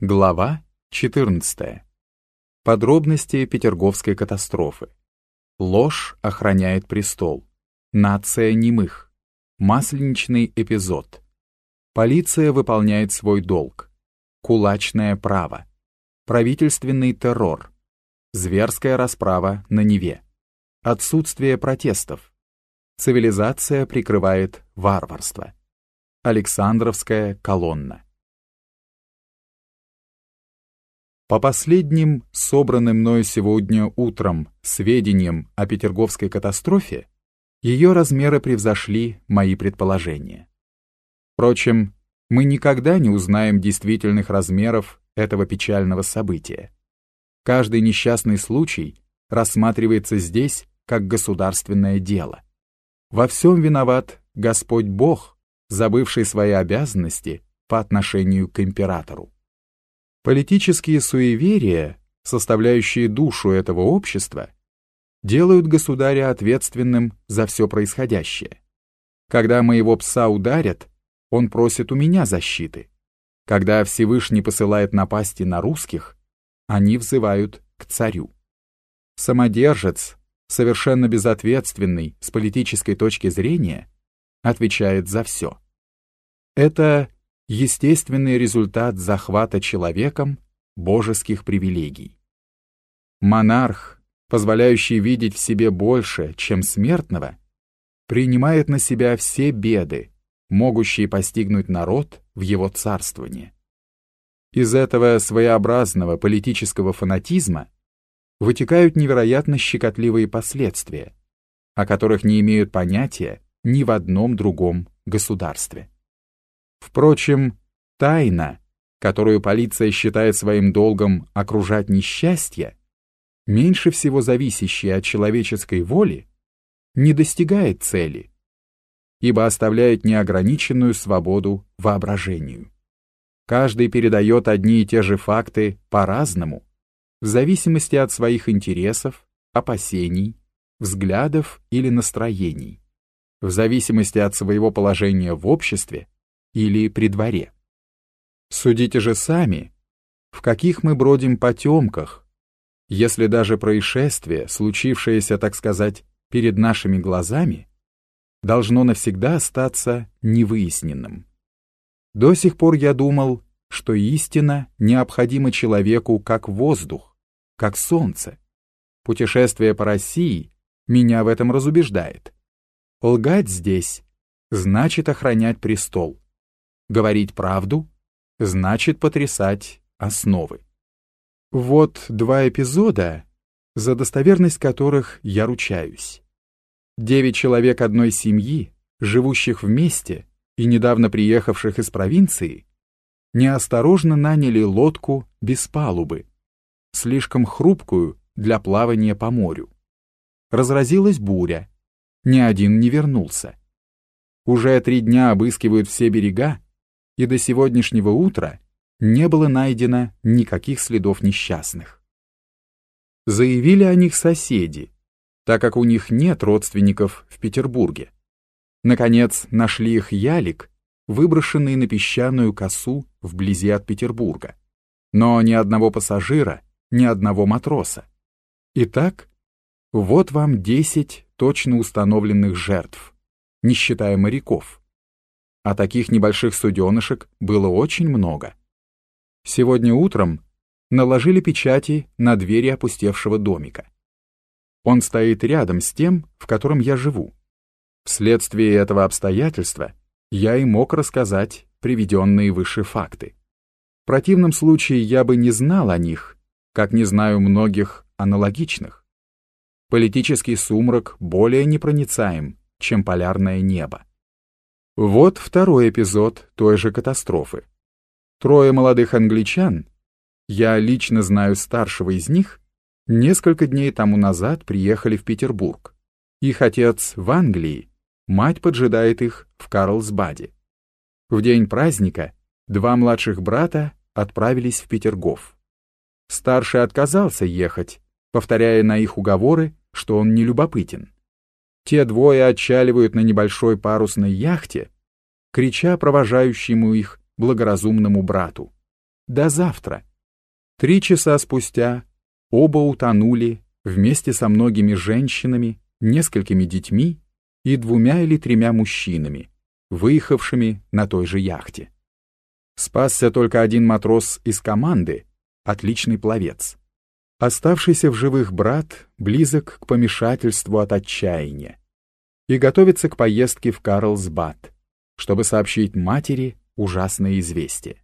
Глава 14. Подробности Петерговской катастрофы. Ложь охраняет престол. Нация немых. Масленичный эпизод. Полиция выполняет свой долг. Кулачное право. Правительственный террор. Зверская расправа на Неве. Отсутствие протестов. Цивилизация прикрывает варварство. Александровская колонна. По последним, собранным мною сегодня утром сведениям о Петерговской катастрофе, ее размеры превзошли мои предположения. Впрочем, мы никогда не узнаем действительных размеров этого печального события. Каждый несчастный случай рассматривается здесь как государственное дело. Во всем виноват Господь Бог, забывший свои обязанности по отношению к императору. Политические суеверия, составляющие душу этого общества, делают государя ответственным за все происходящее. Когда моего пса ударят, он просит у меня защиты. Когда Всевышний посылает напасти на русских, они взывают к царю. Самодержец, совершенно безответственный с политической точки зрения, отвечает за все. Это естественный результат захвата человеком божеских привилегий. Монарх, позволяющий видеть в себе больше, чем смертного, принимает на себя все беды, могущие постигнуть народ в его царствовании. Из этого своеобразного политического фанатизма вытекают невероятно щекотливые последствия, о которых не имеют понятия ни в одном другом государстве. Впрочем, тайна, которую полиция считает своим долгом окружать несчастье, меньше всего зависящая от человеческой воли, не достигает цели, ибо оставляет неограниченную свободу воображению. Каждый передает одни и те же факты по-разному, в зависимости от своих интересов, опасений, взглядов или настроений, в зависимости от своего положения в обществе или при дворе. Судите же сами, в каких мы бродим потемках, если даже происшествие, случившееся, так сказать, перед нашими глазами, должно навсегда остаться невыясненным. До сих пор я думал, что истина необходима человеку как воздух, как солнце. Путешествие по России меня в этом разубеждает. Лгать здесь значит охранять престол. Говорить правду значит потрясать основы. Вот два эпизода, за достоверность которых я ручаюсь. Девять человек одной семьи, живущих вместе и недавно приехавших из провинции, неосторожно наняли лодку без палубы, слишком хрупкую для плавания по морю. Разразилась буря, ни один не вернулся. Уже три дня обыскивают все берега, и до сегодняшнего утра не было найдено никаких следов несчастных. Заявили о них соседи, так как у них нет родственников в Петербурге. Наконец, нашли их ялик, выброшенный на песчаную косу вблизи от Петербурга. Но ни одного пассажира, ни одного матроса. Итак, вот вам 10 точно установленных жертв, не считая моряков а таких небольших суденышек было очень много. Сегодня утром наложили печати на двери опустевшего домика. Он стоит рядом с тем, в котором я живу. Вследствие этого обстоятельства я и мог рассказать приведенные выше факты. В противном случае я бы не знал о них, как не знаю многих аналогичных. Политический сумрак более непроницаем, чем полярное небо. Вот второй эпизод той же катастрофы. Трое молодых англичан, я лично знаю старшего из них, несколько дней тому назад приехали в Петербург. Их отец в Англии, мать поджидает их в Карлсбаде. В день праздника два младших брата отправились в Петергоф. Старший отказался ехать, повторяя на их уговоры, что он не любопытен. Те двое отчаливают на небольшой парусной яхте, крича провожающему их благоразумному брату. до завтра. Три часа спустя оба утонули вместе со многими женщинами, несколькими детьми и двумя или тремя мужчинами, выехавшими на той же яхте. Спасся только один матрос из команды, отличный пловец. Оставшийся в живых брат близок к помешательству от отчаяния и готовится к поездке в Карлсбад, чтобы сообщить матери ужасное известие.